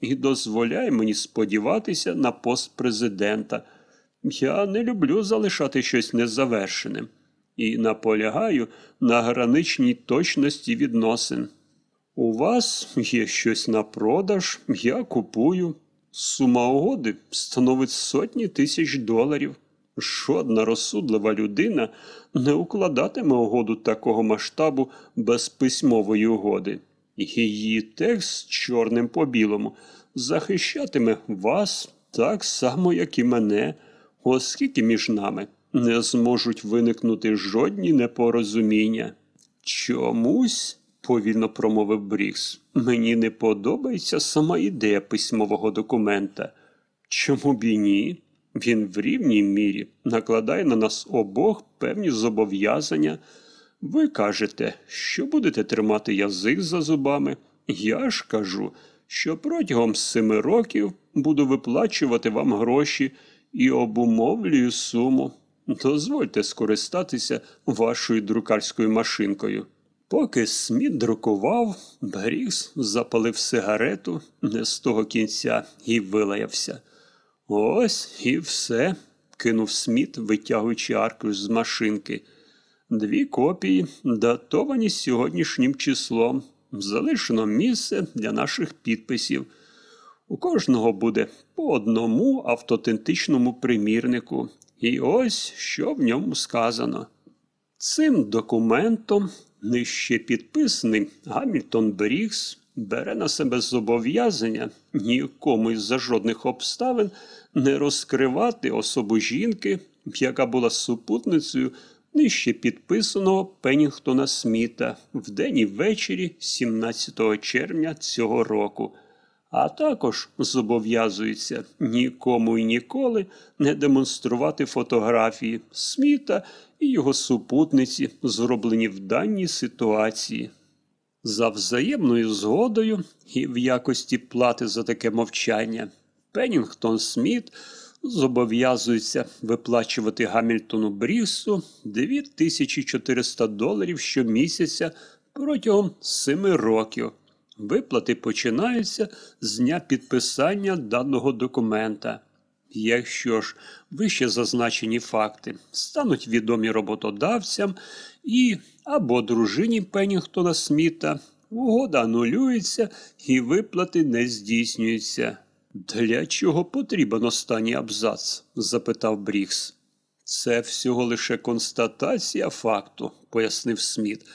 і дозволяє мені сподіватися на пост президента. Я не люблю залишати щось незавершеним і наполягаю на граничній точності відносин. У вас є щось на продаж, я купую. Сума угоди становить сотні тисяч доларів. Жодна розсудлива людина не укладатиме угоду такого масштабу без письмової угоди. Її текст чорним по білому захищатиме вас так само, як і мене, оскільки між нами не зможуть виникнути жодні непорозуміння. Чомусь, повільно промовив Брікс, мені не подобається сама ідея письмового документа. Чому б і ні? Він в рівній мірі накладає на нас обох певні зобов'язання. Ви кажете, що будете тримати язик за зубами. Я ж кажу, що протягом семи років буду виплачувати вам гроші і обумовлюю суму. Дозвольте скористатися вашою друкарською машинкою. Поки Сміт друкував, Брікс запалив сигарету не з того кінця і вилаявся. Ось і все, кинув Сміт, витягуючи аркуш з машинки. Дві копії, датовані сьогоднішнім числом. Залишено місце для наших підписів. У кожного буде по одному автотентичному примірнику. І ось що в ньому сказано. Цим документом нижче підписаний Гамільтон Брікс бере на себе зобов'язання нікому із за жодних обставин не розкривати особу жінки, яка була супутницею нижче підписаного Пеннінгтона Сміта вдень і ввечері 17 червня цього року. А також зобов'язується нікому і ніколи не демонструвати фотографії Сміта і його супутниці, зроблені в даній ситуації. За взаємною згодою і в якості плати за таке мовчання Пеннінгтон Сміт зобов'язується виплачувати Гамільтону Брісу 2400 доларів щомісяця протягом семи років. Виплати починаються з дня підписання даного документа. Якщо ж вище зазначені факти стануть відомі роботодавцям і або дружині Пеннінгтона Сміта, угода анулюється і виплати не здійснюються. Для чого потрібен останній абзац? запитав Брікс. Це всього лише констатація факту, пояснив Сміт.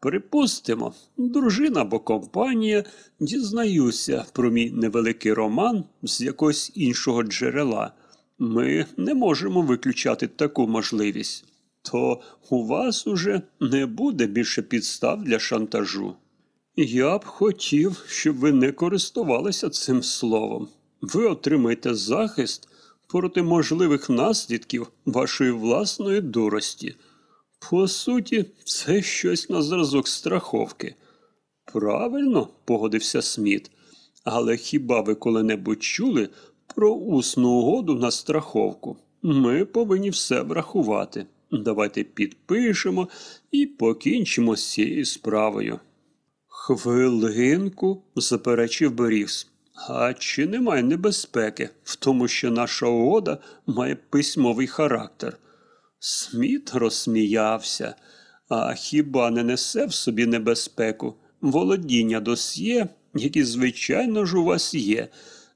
Припустимо, дружина або компанія дізнаюся про мій невеликий роман з якогось іншого джерела. Ми не можемо виключати таку можливість. То у вас уже не буде більше підстав для шантажу. Я б хотів, щоб ви не користувалися цим словом. Ви отримаєте захист проти можливих наслідків вашої власної дурості. По суті, це щось на зразок страховки. Правильно, погодився Сміт. Але хіба ви коли-небудь чули про усну угоду на страховку? Ми повинні все врахувати. Давайте підпишемо і покінчимо з цією справою. Хвилинку, заперечив Боріс. А чи немає небезпеки в тому, що наша угода має письмовий характер? Сміт розсміявся. А хіба не несе в собі небезпеку? Володіння досьє, які, звичайно ж, у вас є,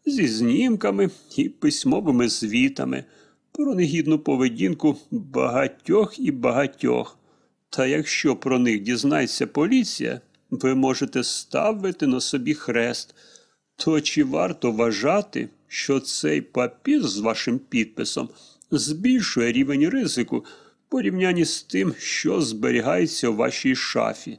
зі знімками і письмовими звітами, про негідну поведінку багатьох і багатьох. Та якщо про них дізнається поліція, ви можете ставити на собі хрест. То чи варто вважати, що цей папір з вашим підписом збільшує рівень ризику в порівнянні з тим, що зберігається у вашій шафі?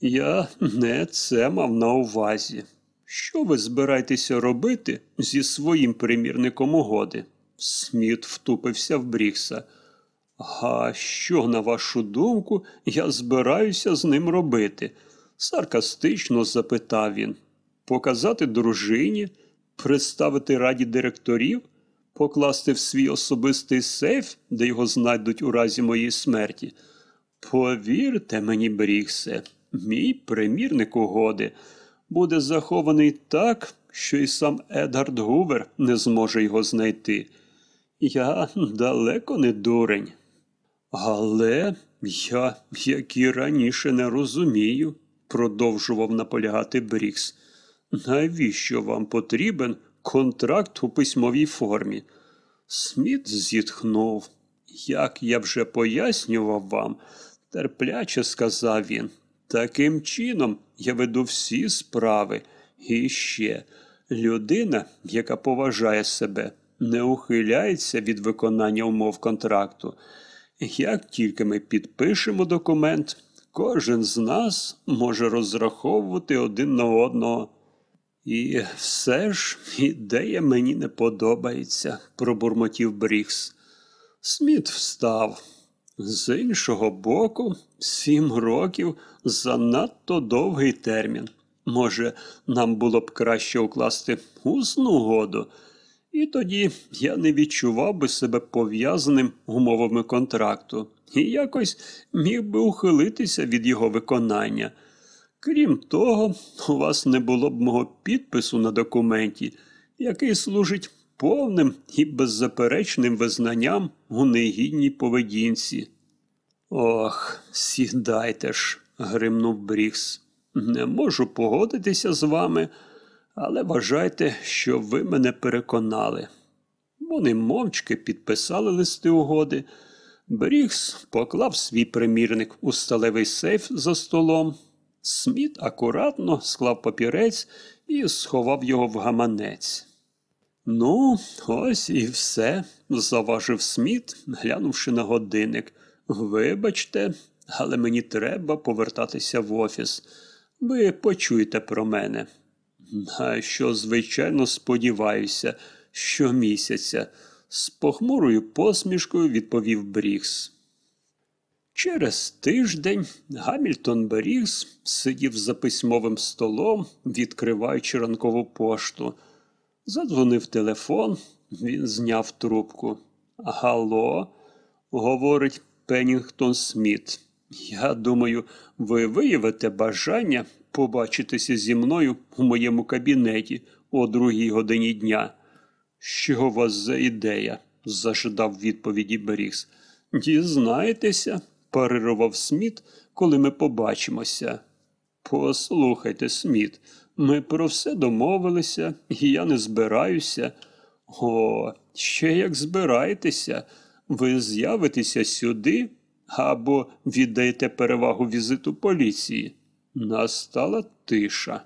Я не це мав на увазі. Що ви збираєтеся робити зі своїм примірником угоди? Сміт втупився в Брікса. А що, на вашу думку, я збираюся з ним робити? саркастично запитав він. Показати дружині, представити раді директорів, покласти в свій особистий сейф, де його знайдуть у разі моєї смерті. Повірте мені, Бріксе, мій примірник угоди буде захований так, що і сам Едгард Гувер не зможе його знайти. Я далеко не дурень. Але я, як і раніше, не розумію, продовжував наполягати Брікс. Навіщо вам потрібен контракт у письмовій формі? Сміт зітхнув. Як я вже пояснював вам, терпляче сказав він. Таким чином я веду всі справи. І ще людина, яка поважає себе, не ухиляється від виконання умов контракту. Як тільки ми підпишемо документ, кожен з нас може розраховувати один на одного. І все ж ідея мені не подобається, пробурмотів Брікс. Сміт встав. З іншого боку, сім років занадто довгий термін. Може, нам було б краще укласти усну угоду, і тоді я не відчував би себе пов'язаним умовами контракту і якось міг би ухилитися від його виконання. Крім того, у вас не було б мого підпису на документі, який служить повним і беззаперечним визнанням у негідній поведінці. Ох, сідайте ж, гримнув Брікс. Не можу погодитися з вами, але вважайте, що ви мене переконали. Вони мовчки підписали листи угоди. Брікс поклав свій примірник у сталевий сейф за столом. Сміт акуратно склав папірець і сховав його в гаманець. Ну, ось і все, заважив Сміт, глянувши на годинник. Вибачте, але мені треба повертатися в офіс. Ви почуєте про мене. На що, звичайно, сподіваюся, щомісяця, з похмурою посмішкою відповів Брікс. Через тиждень Гамільтон Берігс сидів за письмовим столом, відкриваючи ранкову пошту. Задзвонив телефон, він зняв трубку. Гало, говорить Пеннінгтон Сміт. Я думаю, ви виявите бажання побачитися зі мною у моєму кабінеті о другій годині дня. Що у вас за ідея? зажидав відповіді Берігс. Дізнаєтеся, парирував Сміт, коли ми побачимося. Послухайте, Сміт, ми про все домовилися, і я не збираюся. О, ще як збираєтеся, ви з'явитеся сюди або віддаєте перевагу візиту поліції. Настала тиша.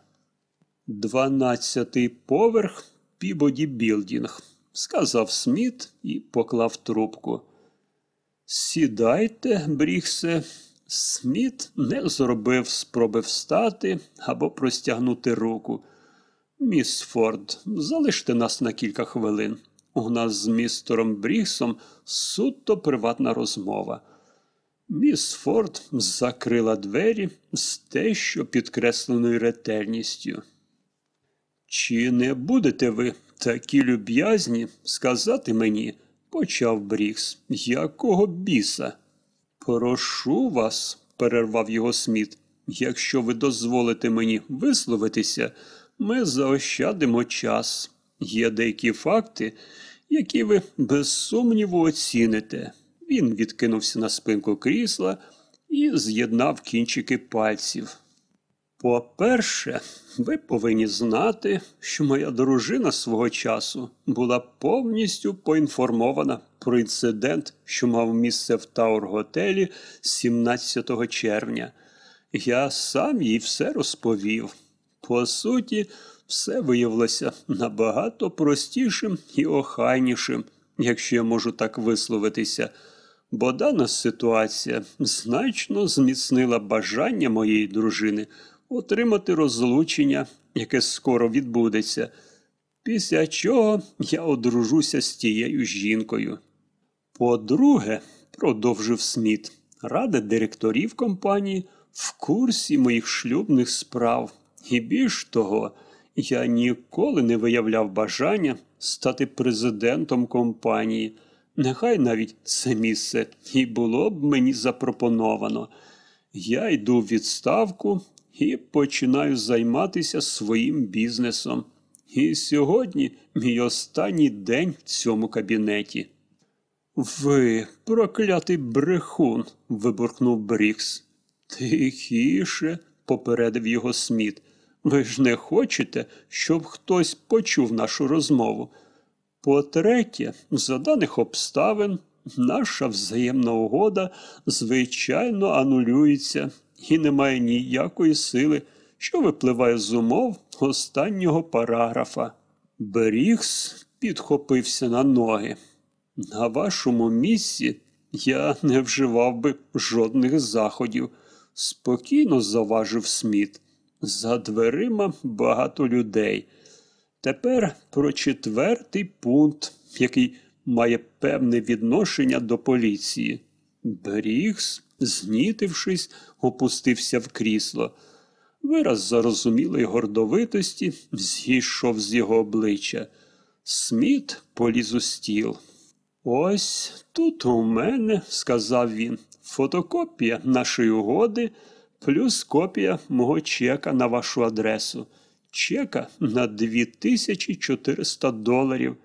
Дванадцятий поверх Пібоді Білдінг, сказав Сміт і поклав трубку. Сідайте, Бріксе. Сміт не зробив спроби встати або простягнути руку. Міс Форд, залиште нас на кілька хвилин. У нас з містером Бріксом суто приватна розмова. Міс Форд закрила двері з дещо підкресленою ретельністю. Чи не будете ви такі люб'язні сказати мені, почав Брікс, якого біса? Прошу вас, перервав його Сміт, якщо ви дозволите мені висловитися, ми заощадимо час. Є деякі факти, які ви без сумніву оціните. Він відкинувся на спинку крісла і з'єднав кінчики пальців. По-перше, ви повинні знати, що моя дружина свого часу була повністю поінформована про інцидент, що мав місце в Таур-готелі 17 червня. Я сам їй все розповів. По суті, все виявилося набагато простішим і охайнішим, якщо я можу так висловитися, бо дана ситуація значно зміцнила бажання моєї дружини отримати розлучення, яке скоро відбудеться, після чого я одружуся з тією жінкою. По-друге, продовжив Сміт, рада директорів компанії в курсі моїх шлюбних справ, і більш того, я ніколи не виявляв бажання стати президентом компанії. Нехай навіть це місце і було б мені запропоновано. Я йду в відставку і починаю займатися своїм бізнесом. І сьогодні мій останній день в цьому кабінеті. Ви, проклятий брехун, вибуркнув Брікс. Тихіше, попередив його Сміт. Ви ж не хочете, щоб хтось почув нашу розмову. По-третє, за даних обставин, наша взаємна угода, звичайно, анулюється і не має ніякої сили, що випливає з умов останнього параграфа. Брікс підхопився на ноги. На вашому місці я не вживав би жодних заходів, спокійно заважив Сміт. За дверима багато людей. Тепер про четвертий пункт, який має певне відношення до поліції. Брігс, знітившись, опустився в крісло. Вираз зарозумілої гордовитості зійшов з його обличчя. Сміт поліз у стіл. Ось тут у мене, сказав він, фотокопія нашої угоди плюс копія мого чека на вашу адресу. Чека на 2400 доларів,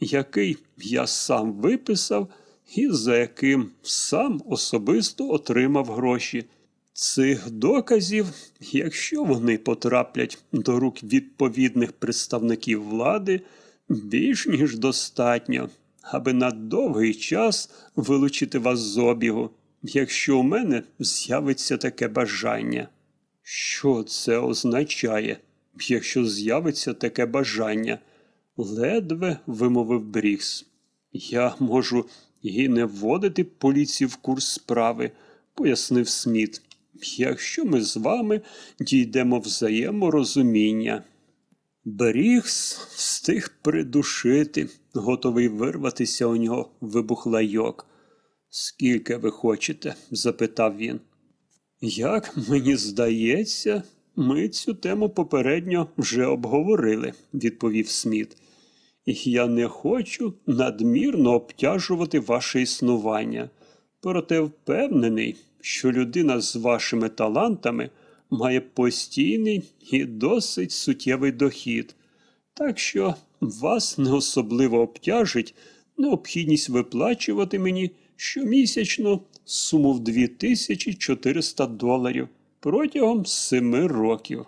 який я сам виписав і за яким сам особисто отримав гроші. Цих доказів, якщо вони потраплять до рук відповідних представників влади, більш ніж достатньо, аби на довгий час вилучити вас з обігу, якщо у мене з'явиться таке бажання. Що це означає, якщо з'явиться таке бажання? ледве вимовив Брікс. Я можу і не вводити поліцію в курс справи, пояснив Сміт, якщо ми з вами дійдемо взаєморозуміння. Брігс встиг придушити, готовий вирватися у нього вибух лайок. Скільки ви хочете? запитав він. Як мені здається, ми цю тему попередньо вже обговорили, відповів Сміт. Я не хочу надмірно обтяжувати ваше існування. Проте впевнений, що людина з вашими талантами має постійний і досить суттєвий дохід. Так що вас не особливо обтяжить необхідність виплачувати мені щомісячно суму в 2400 доларів протягом семи років.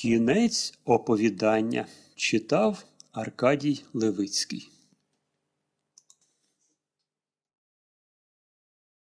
Кінець оповідання читав Аркадій Левицький